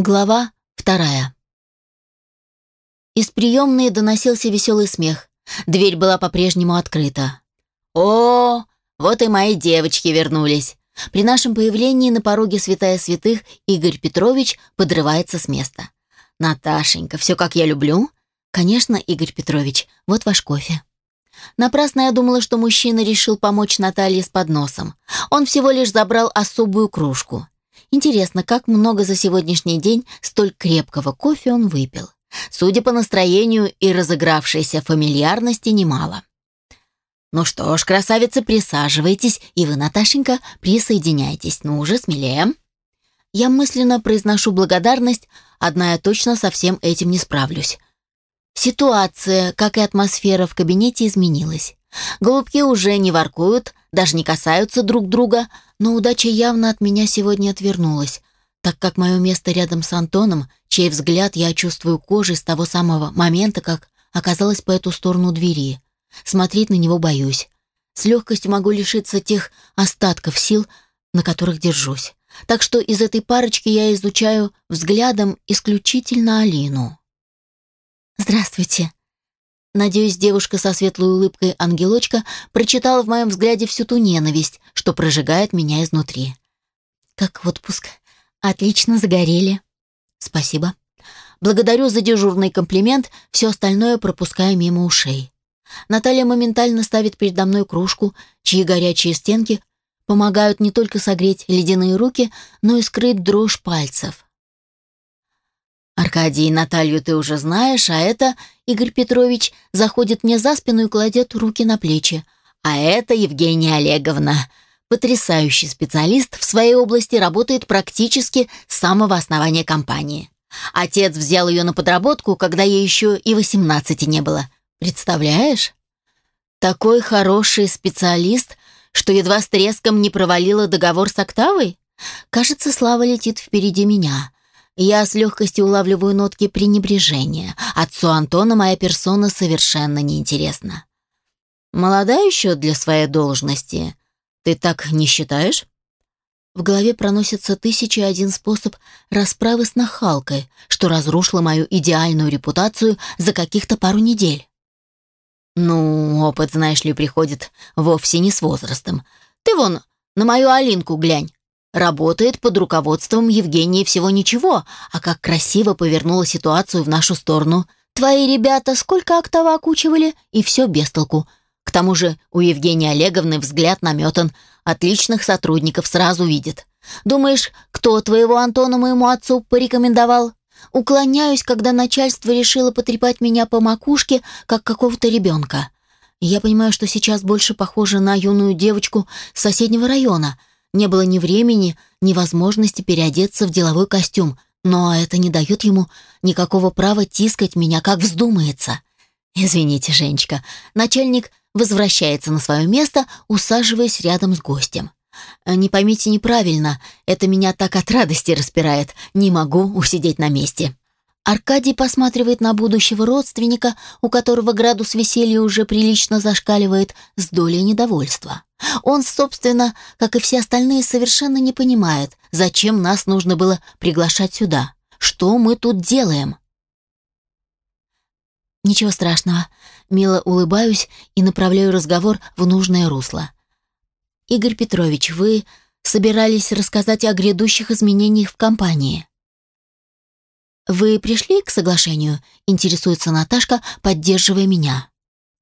Глава вторая. Из приемной доносился веселый смех. Дверь была по-прежнему открыта. «О, вот и мои девочки вернулись!» При нашем появлении на пороге святая святых Игорь Петрович подрывается с места. «Наташенька, все как я люблю?» «Конечно, Игорь Петрович, вот ваш кофе». Напрасно я думала, что мужчина решил помочь Наталье с подносом. Он всего лишь забрал особую кружку. Интересно, как много за сегодняшний день столь крепкого кофе он выпил. Судя по настроению и разыгравшейся фамильярности, немало. «Ну что ж, красавица, присаживайтесь, и вы, Наташенька, присоединяйтесь. Ну уже смелее». Я мысленно произношу благодарность, одна я точно со всем этим не справлюсь. Ситуация, как и атмосфера в кабинете изменилась. Голубки уже не воркуют, даже не касаются друг друга, но удача явно от меня сегодня отвернулась, так как мое место рядом с Антоном, чей взгляд я чувствую кожей с того самого момента, как оказалась по эту сторону двери. Смотреть на него боюсь. С легкостью могу лишиться тех остатков сил, на которых держусь. Так что из этой парочки я изучаю взглядом исключительно Алину. «Здравствуйте», Надеюсь, девушка со светлой улыбкой ангелочка прочитала в моем взгляде всю ту ненависть, что прожигает меня изнутри. Как отпуск. Отлично загорели. Спасибо. Благодарю за дежурный комплимент, все остальное пропускаю мимо ушей. Наталья моментально ставит передо мной кружку, чьи горячие стенки помогают не только согреть ледяные руки, но и скрыть дрожь пальцев. Аркадий Наталью ты уже знаешь, а это Игорь Петрович заходит мне за спину и кладет руки на плечи. А это Евгения Олеговна, потрясающий специалист в своей области, работает практически с самого основания компании. Отец взял ее на подработку, когда ей еще и 18 не было. Представляешь? Такой хороший специалист, что едва с треском не провалила договор с Октавой? Кажется, слава летит впереди меня. Я с легкостью улавливаю нотки пренебрежения. Отцу Антона моя персона совершенно неинтересна. Молода еще для своей должности. Ты так не считаешь? В голове проносится тысяча один способ расправы с нахалкой, что разрушило мою идеальную репутацию за каких-то пару недель. Ну, опыт, знаешь ли, приходит вовсе не с возрастом. Ты вон на мою Алинку глянь. Работает под руководством Евгении всего ничего, а как красиво повернула ситуацию в нашу сторону. Твои ребята сколько октава окучивали, и все без толку. К тому же у Евгении Олеговны взгляд наметан, отличных сотрудников сразу видит. Думаешь, кто твоего Антона моему отцу порекомендовал? Уклоняюсь, когда начальство решило потрепать меня по макушке, как какого-то ребенка. Я понимаю, что сейчас больше похожа на юную девочку с соседнего района, не было ни времени, ни возможности переодеться в деловой костюм, но это не дает ему никакого права тискать меня, как вздумается. Извините, Женечка. Начальник возвращается на свое место, усаживаясь рядом с гостем. Не поймите неправильно, это меня так от радости распирает. Не могу усидеть на месте. Аркадий посматривает на будущего родственника, у которого градус веселья уже прилично зашкаливает, с долей недовольства. Он, собственно, как и все остальные, совершенно не понимает, зачем нас нужно было приглашать сюда. Что мы тут делаем? Ничего страшного. Мило улыбаюсь и направляю разговор в нужное русло. Игорь Петрович, вы собирались рассказать о грядущих изменениях в компании. «Вы пришли к соглашению?» — интересуется Наташка, поддерживая меня.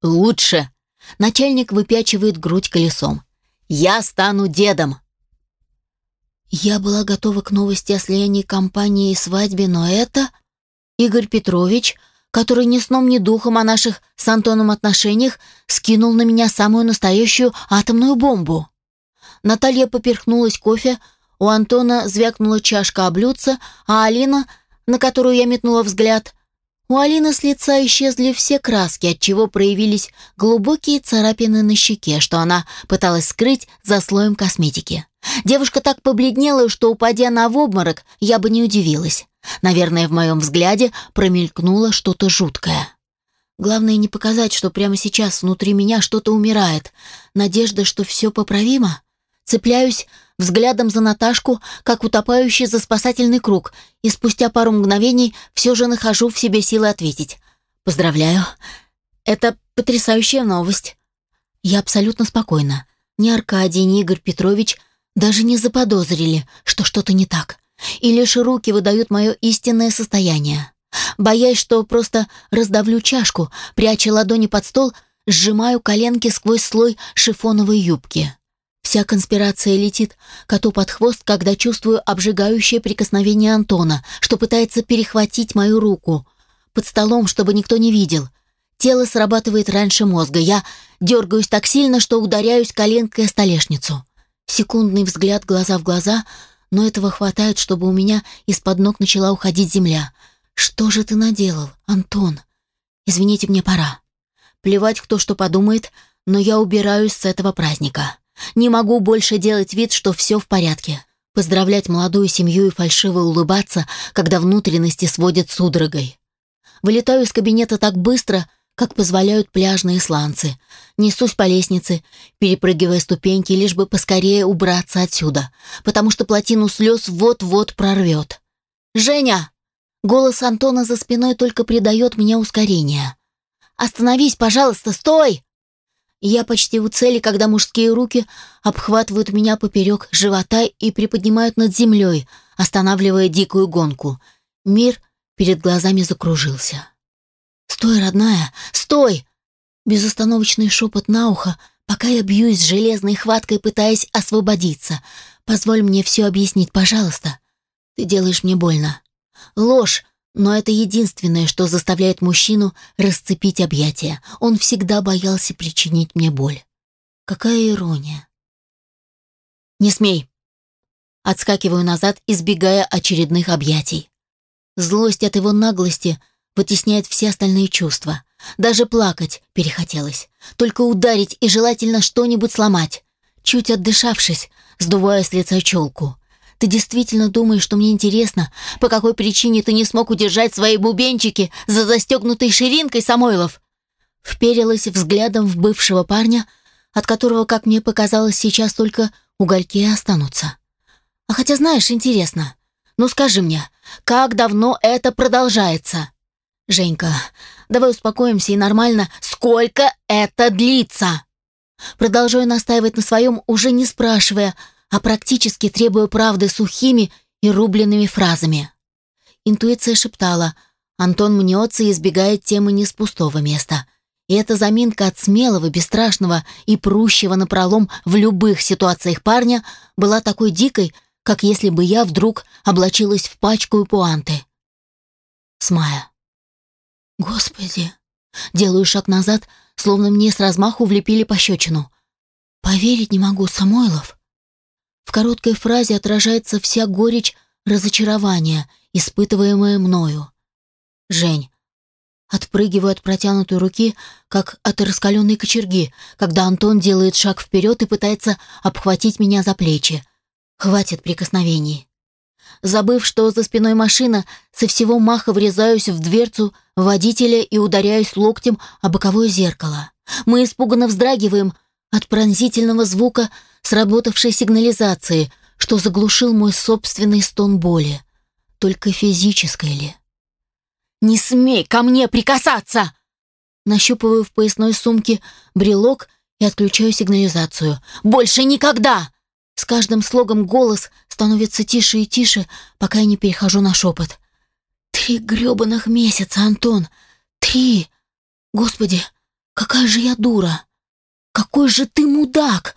«Лучше!» — начальник выпячивает грудь колесом. «Я стану дедом!» Я была готова к новости о слиянии компании и свадьбе, но это... Игорь Петрович, который ни сном, ни духом о наших с Антоном отношениях, скинул на меня самую настоящую атомную бомбу. Наталья поперхнулась кофе, у Антона звякнула чашка о блюдце, а Алина на которую я метнула взгляд, у Алины с лица исчезли все краски, отчего проявились глубокие царапины на щеке, что она пыталась скрыть за слоем косметики. Девушка так побледнела, что, упадя на в обморок, я бы не удивилась. Наверное, в моем взгляде промелькнуло что-то жуткое. Главное не показать, что прямо сейчас внутри меня что-то умирает. Надежда, что все поправимо. Цепляюсь взглядом за Наташку, как утопающий за спасательный круг, и спустя пару мгновений все же нахожу в себе силы ответить. «Поздравляю. Это потрясающая новость». Я абсолютно спокойна. Ни Аркадий, ни Игорь Петрович даже не заподозрили, что что-то не так. И лишь руки выдают мое истинное состояние. Боясь, что просто раздавлю чашку, пряча ладони под стол, сжимаю коленки сквозь слой шифоновой юбки. Вся конспирация летит коту под хвост, когда чувствую обжигающее прикосновение Антона, что пытается перехватить мою руку. Под столом, чтобы никто не видел. Тело срабатывает раньше мозга. Я дергаюсь так сильно, что ударяюсь коленкой о столешницу. Секундный взгляд глаза в глаза, но этого хватает, чтобы у меня из-под ног начала уходить земля. «Что же ты наделал, Антон? Извините, мне пора. Плевать, кто что подумает, но я убираюсь с этого праздника. Не могу больше делать вид, что все в порядке. Поздравлять молодую семью и фальшиво улыбаться, когда внутренности сводят судорогой. Вылетаю из кабинета так быстро, как позволяют пляжные сланцы. Несусь по лестнице, перепрыгивая ступеньки, лишь бы поскорее убраться отсюда, потому что плотину слез вот-вот прорвет. «Женя!» Голос Антона за спиной только придает мне ускорение. «Остановись, пожалуйста, стой!» Я почти у цели, когда мужские руки обхватывают меня поперек живота и приподнимают над землей, останавливая дикую гонку. Мир перед глазами закружился. «Стой, родная, стой!» Безостановочный шепот на ухо, пока я бьюсь железной хваткой, пытаясь освободиться. «Позволь мне все объяснить, пожалуйста. Ты делаешь мне больно. Ложь, но это единственное, что заставляет мужчину расцепить объятия. Он всегда боялся причинить мне боль. Какая ирония. «Не смей!» Отскакиваю назад, избегая очередных объятий. Злость от его наглости вытесняет все остальные чувства. Даже плакать перехотелось. Только ударить и желательно что-нибудь сломать. Чуть отдышавшись, сдувая с лица челку. Ты действительно думаешь, что мне интересно, по какой причине ты не смог удержать свои бубенчики за застегнутой ширинкой, Самойлов?» Вперилась взглядом в бывшего парня, от которого, как мне показалось, сейчас только угольки останутся. «А хотя, знаешь, интересно. Ну скажи мне, как давно это продолжается?» «Женька, давай успокоимся и нормально. Сколько это длится?» Продолжаю настаивать на своем, уже не спрашивая, а практически требуя правды сухими и рубленными фразами. Интуиция шептала, Антон мнется и избегает темы не с пустого места. И эта заминка от смелого, бесстрашного и прущего напролом в любых ситуациях парня была такой дикой, как если бы я вдруг облачилась в пачку и пуанты. Смая. Господи. Делаю шаг назад, словно мне с размаху влепили пощечину. Поверить не могу, Самойлов. В короткой фразе отражается вся горечь разочарования, испытываемая мною. Жень. Отпрыгиваю от протянутой руки, как от раскаленной кочерги, когда Антон делает шаг вперед и пытается обхватить меня за плечи. Хватит прикосновений. Забыв, что за спиной машина, со всего маха врезаюсь в дверцу водителя и ударяюсь локтем о боковое зеркало. Мы испуганно вздрагиваем от пронзительного звука сработавшей сигнализации, что заглушил мой собственный стон боли. Только физической ли? «Не смей ко мне прикасаться!» Нащупываю в поясной сумке брелок и отключаю сигнализацию. «Больше никогда!» С каждым слогом голос становится тише и тише, пока я не перехожу на шепот. «Три гребаных месяца, Антон! Три! Господи, какая же я дура! Какой же ты мудак!»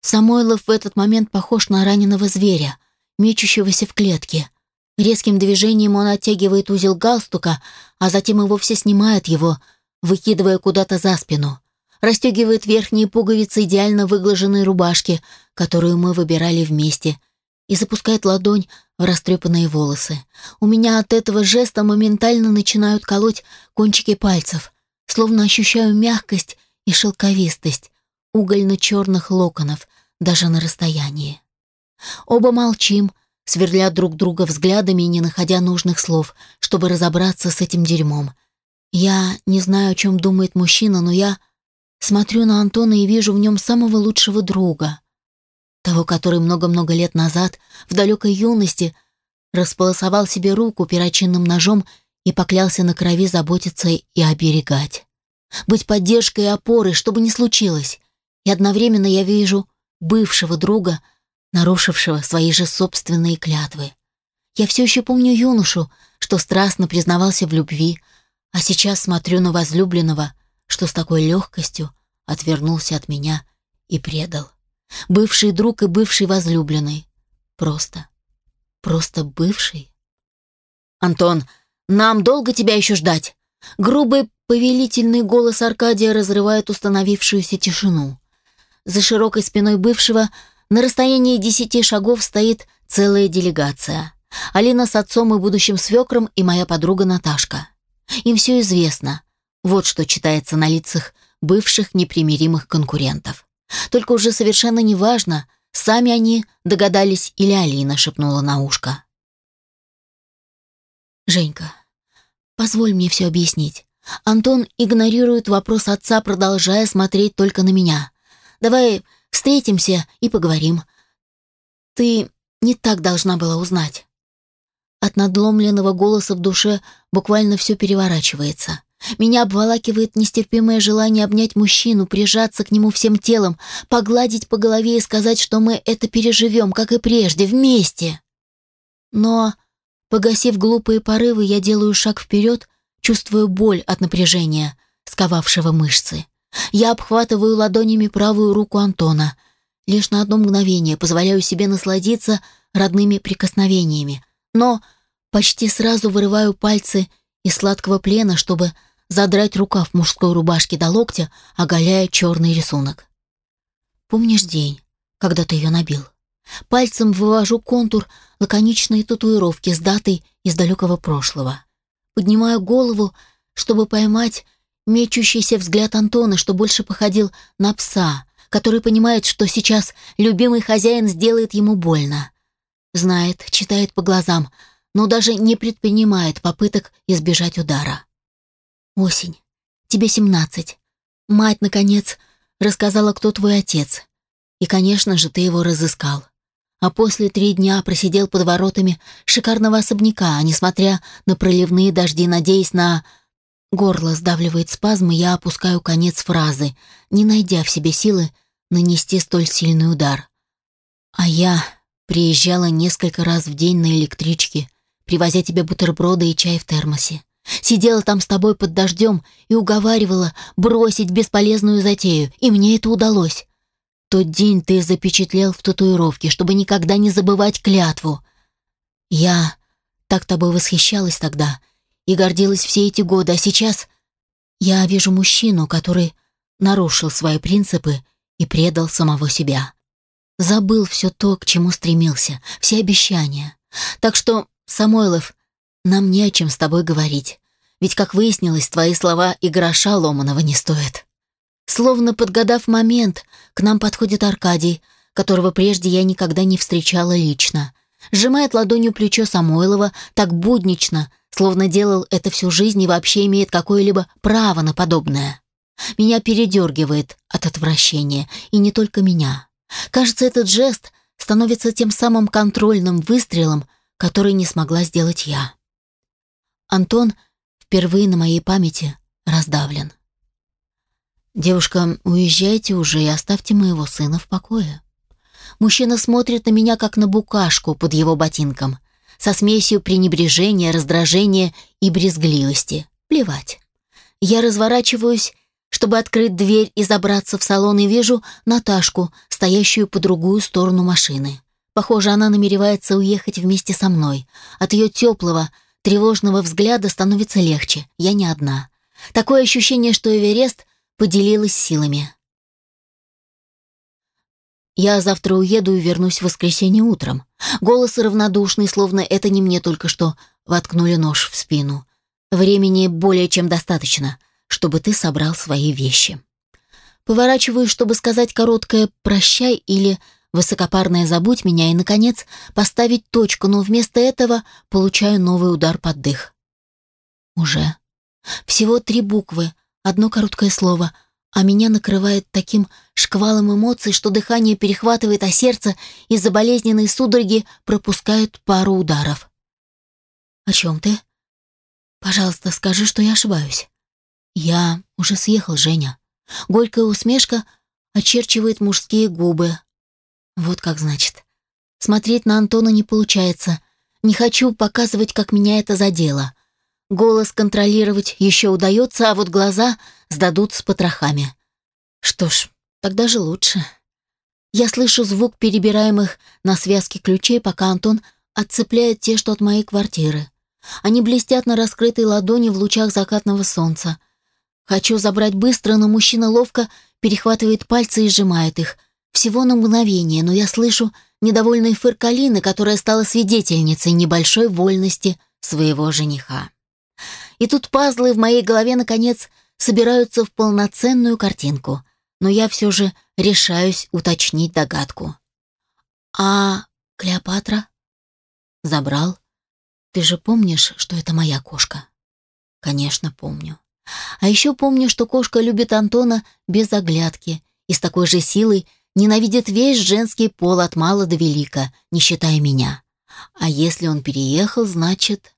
Самойлов в этот момент похож на раненого зверя, мечущегося в клетке. Резким движением он оттягивает узел галстука, а затем и вовсе снимает его, выкидывая куда-то за спину. Расстегивает верхние пуговицы идеально выглаженной рубашки, которую мы выбирали вместе, и запускает ладонь в растрепанные волосы. У меня от этого жеста моментально начинают колоть кончики пальцев, словно ощущаю мягкость и шелковистость, угольно-черных локонов, даже на расстоянии. Оба молчим, сверля друг друга взглядами и не находя нужных слов, чтобы разобраться с этим дерьмом. Я не знаю, о чем думает мужчина, но я смотрю на Антона и вижу в нем самого лучшего друга. того, который много-много лет назад, в далекой юности, располосовал себе руку перочинным ножом и поклялся на крови заботиться и оберегать. Быть поддержкой и опорой, что бы ни случилось. И одновременно я вижу бывшего друга, нарушившего свои же собственные клятвы. Я все еще помню юношу, что страстно признавался в любви, а сейчас смотрю на возлюбленного, что с такой легкостью отвернулся от меня и предал. Бывший друг и бывший возлюбленный. Просто, просто бывший. «Антон, нам долго тебя еще ждать?» Грубый повелительный голос Аркадия разрывает установившуюся тишину. За широкой спиной бывшего на расстоянии десяти шагов стоит целая делегация. Алина с отцом и будущим свекром и моя подруга Наташка. Им все известно. Вот что читается на лицах бывших непримиримых конкурентов. Только уже совершенно неважно, сами они догадались или Алина шепнула на ушко. «Женька, позволь мне все объяснить». Антон игнорирует вопрос отца, продолжая смотреть только на меня. «Давай встретимся и поговорим. Ты не так должна была узнать». От надломленного голоса в душе буквально все переворачивается. Меня обволакивает нестерпимое желание обнять мужчину, прижаться к нему всем телом, погладить по голове и сказать, что мы это переживем, как и прежде, вместе. Но, погасив глупые порывы, я делаю шаг вперед, чувствую боль от напряжения, сковавшего мышцы. Я обхватываю ладонями правую руку Антона. Лишь на одно мгновение позволяю себе насладиться родными прикосновениями, но почти сразу вырываю пальцы из сладкого плена, чтобы задрать рукав мужской рубашки до локтя, оголяя черный рисунок. Помнишь день, когда ты ее набил? Пальцем вывожу контур лаконичной татуировки с датой из далекого прошлого. Поднимаю голову, чтобы поймать мечущийся взгляд Антона, что больше походил на пса, который понимает, что сейчас любимый хозяин сделает ему больно. Знает, читает по глазам, но даже не предпринимает попыток избежать удара. Осень. Тебе семнадцать. Мать, наконец, рассказала, кто твой отец. И, конечно же, ты его разыскал. А после три дня просидел под воротами шикарного особняка, несмотря на проливные дожди, надеясь на... Горло сдавливает спазм, и я опускаю конец фразы, не найдя в себе силы нанести столь сильный удар. А я приезжала несколько раз в день на электричке, привозя тебе бутерброды и чай в термосе. Сидела там с тобой под дождем и уговаривала бросить бесполезную затею, и мне это удалось. Тот день ты запечатлел в татуировке, чтобы никогда не забывать клятву. Я так тобой восхищалась тогда и гордилась все эти годы, а сейчас я вижу мужчину, который нарушил свои принципы и предал самого себя. Забыл все то, к чему стремился, все обещания. Так что, Самойлов, нам не о чем с тобой говорить. Ведь, как выяснилось, твои слова и гроша ломаного не стоят. Словно подгадав момент, к нам подходит Аркадий, которого прежде я никогда не встречала лично. Сжимает ладонью плечо Самойлова так буднично, словно делал это всю жизнь и вообще имеет какое-либо право на подобное. Меня передергивает от отвращения, и не только меня. Кажется, этот жест становится тем самым контрольным выстрелом, который не смогла сделать я. Антон впервые на моей памяти раздавлен. «Девушка, уезжайте уже и оставьте моего сына в покое». Мужчина смотрит на меня, как на букашку под его ботинком, со смесью пренебрежения, раздражения и брезгливости. Плевать. Я разворачиваюсь, чтобы открыть дверь и забраться в салон, и вижу Наташку, стоящую по другую сторону машины. Похоже, она намеревается уехать вместе со мной. От ее теплого, тревожного взгляда становится легче. Я не одна. Такое ощущение, что Эверест поделилась силами. Я завтра уеду и вернусь в воскресенье утром. Голос равнодушный, словно это не мне только что воткнули нож в спину. Времени более чем достаточно, чтобы ты собрал свои вещи. Поворачиваюсь, чтобы сказать короткое «прощай» или высокопарное «забудь меня» и, наконец, поставить точку, но вместо этого получаю новый удар под дых. Уже. Всего три буквы, одно короткое слово, а меня накрывает таким шквалом эмоций, что дыхание перехватывает, а сердце из-за болезненной судороги пропускает пару ударов. «О чем ты?» «Пожалуйста, скажи, что я ошибаюсь». «Я уже съехал, Женя». Горькая усмешка очерчивает мужские губы. Вот как значит. Смотреть на Антона не получается. Не хочу показывать, как меня это задело. Голос контролировать еще удается, а вот глаза сдадут с потрохами. Что ж, тогда же лучше. Я слышу звук перебираемых на связке ключей, пока Антон отцепляет те, что от моей квартиры. Они блестят на раскрытой ладони в лучах закатного солнца. Хочу забрать быстро, но мужчина ловко перехватывает пальцы и сжимает их. Всего на мгновение, но я слышу недовольной фыркалины, которая стала свидетельницей небольшой вольности своего жениха. И тут пазлы в моей голове, наконец, собираются в полноценную картинку. Но я все же решаюсь уточнить догадку. «А Клеопатра?» «Забрал. Ты же помнишь, что это моя кошка?» «Конечно, помню. А еще помню, что кошка любит Антона без оглядки и с такой же силой ненавидит весь женский пол от мала до велика, не считая меня. А если он переехал, значит...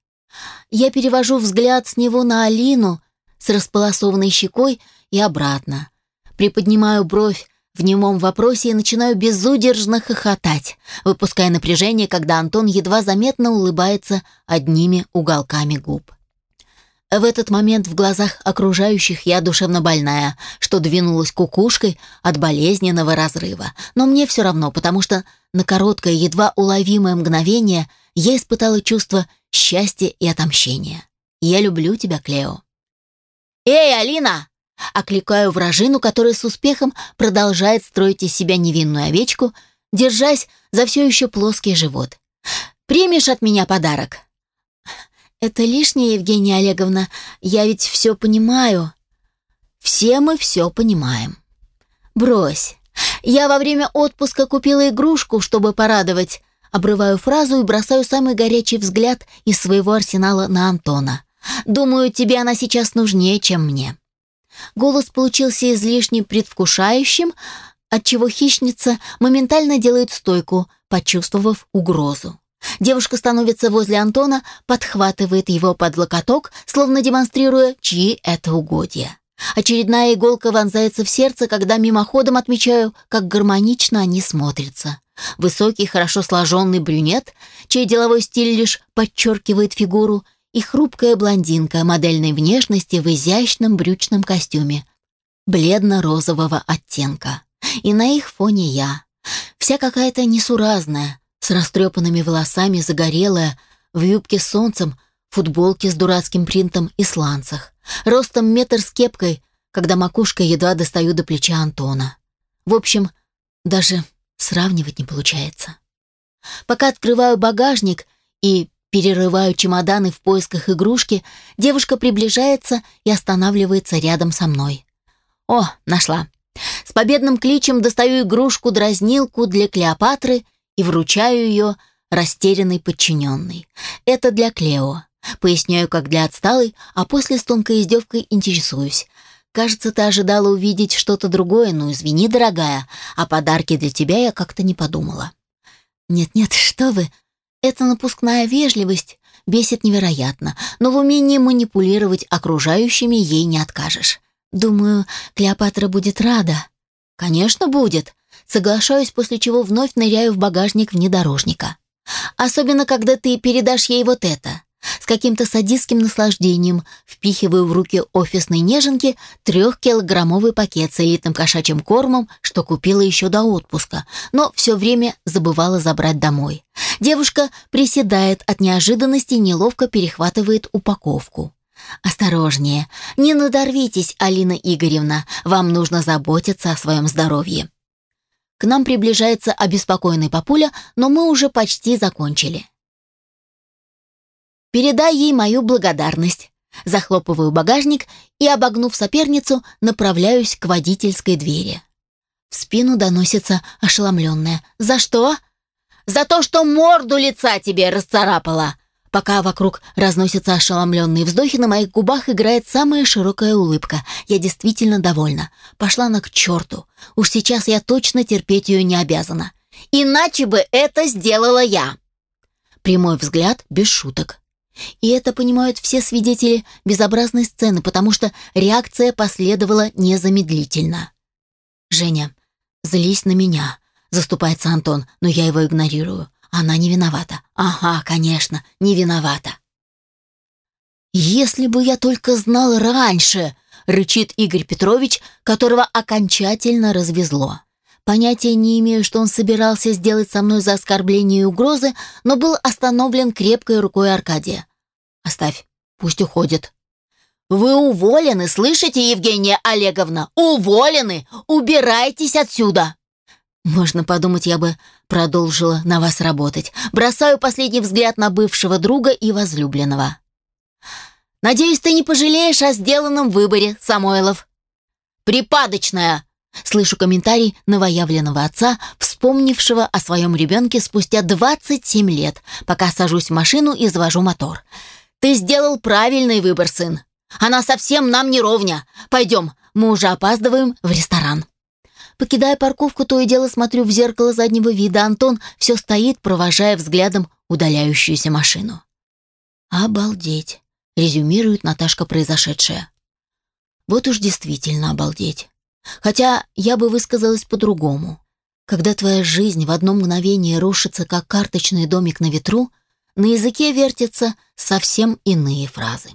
Я перевожу взгляд с него на Алину с располосованной щекой и обратно. Приподнимаю бровь в немом вопросе и начинаю безудержно хохотать, выпуская напряжение, когда Антон едва заметно улыбается одними уголками губ. В этот момент в глазах окружающих я душевно больная, что двинулась кукушкой от болезненного разрыва. Но мне все равно, потому что на короткое, едва уловимое мгновение я испытала чувство счастья и отомщения. Я люблю тебя, Клео. «Эй, Алина!» Окликаю вражину, которая с успехом продолжает строить из себя невинную овечку, держась за все еще плоский живот. «Примешь от меня подарок?» «Это лишнее, Евгения Олеговна. Я ведь все понимаю». «Все мы все понимаем». «Брось. Я во время отпуска купила игрушку, чтобы порадовать». Обрываю фразу и бросаю самый горячий взгляд из своего арсенала на Антона. «Думаю, тебе она сейчас нужнее, чем мне». Голос получился излишне предвкушающим, отчего хищница моментально делает стойку, почувствовав угрозу. Девушка становится возле Антона, подхватывает его под локоток, словно демонстрируя, чьи это угодья. Очередная иголка вонзается в сердце, когда мимоходом отмечаю, как гармонично они смотрятся. Высокий, хорошо сложенный брюнет, чей деловой стиль лишь подчеркивает фигуру, и хрупкая блондинка модельной внешности в изящном брючном костюме, бледно-розового оттенка. И на их фоне я. Вся какая-то несуразная, с растрепанными волосами, загорелая, в юбке с солнцем, футболке с дурацким принтом и сланцах, ростом метр с кепкой, когда макушка едва достаю до плеча Антона. В общем, даже сравнивать не получается. Пока открываю багажник и перерываю чемоданы в поисках игрушки, девушка приближается и останавливается рядом со мной. О, нашла. С победным кличем достаю игрушку-дразнилку для Клеопатры и вручаю ее растерянной подчиненной. Это для Клео. Поясняю, как для отсталой, а после с тонкой издевкой интересуюсь. Кажется, ты ожидала увидеть что-то другое, ну извини, дорогая, о подарке для тебя я как-то не подумала. Нет-нет, что вы, это напускная вежливость бесит невероятно, но в умении манипулировать окружающими ей не откажешь. Думаю, Клеопатра будет рада. Конечно, будет. Соглашаюсь, после чего вновь ныряю в багажник внедорожника. Особенно, когда ты передашь ей вот это. С каким-то садистским наслаждением впихиваю в руки офисной неженки трехкилограммовый пакет с элитным кошачьим кормом, что купила еще до отпуска, но все время забывала забрать домой. Девушка приседает от неожиданности неловко перехватывает упаковку. «Осторожнее, не надорвитесь, Алина Игоревна, вам нужно заботиться о своем здоровье». К нам приближается обеспокоенный папуля, но мы уже почти закончили. Передай ей мою благодарность. Захлопываю багажник и, обогнув соперницу, направляюсь к водительской двери. В спину доносится ошеломленная. «За что?» «За то, что морду лица тебе расцарапала!» Пока вокруг разносятся ошеломленные вздохи, на моих губах играет самая широкая улыбка. Я действительно довольна. Пошла она к черту. Уж сейчас я точно терпеть ее не обязана. Иначе бы это сделала я. Прямой взгляд без шуток. И это понимают все свидетели безобразной сцены, потому что реакция последовала незамедлительно. «Женя, злись на меня», — заступается Антон, но я его игнорирую. Она не виновата. Ага, конечно, не виновата. «Если бы я только знал раньше!» — рычит Игорь Петрович, которого окончательно развезло. Понятия не имею, что он собирался сделать со мной за оскорбление и угрозы, но был остановлен крепкой рукой Аркадия. «Оставь, пусть уходит». «Вы уволены, слышите, Евгения Олеговна? Уволены! Убирайтесь отсюда!» Можно подумать, я бы продолжила на вас работать. Бросаю последний взгляд на бывшего друга и возлюбленного. Надеюсь, ты не пожалеешь о сделанном выборе, Самойлов. Припадочная. Слышу комментарий новоявленного отца, вспомнившего о своем ребенке спустя 27 лет, пока сажусь в машину и завожу мотор. Ты сделал правильный выбор, сын. Она совсем нам не ровня. Пойдем, мы уже опаздываем в ресторан. Покидая парковку, то и дело смотрю в зеркало заднего вида. Антон все стоит, провожая взглядом удаляющуюся машину. «Обалдеть!» — резюмирует Наташка произошедшее. «Вот уж действительно обалдеть. Хотя я бы высказалась по-другому. Когда твоя жизнь в одно мгновение рушится, как карточный домик на ветру, на языке вертятся совсем иные фразы.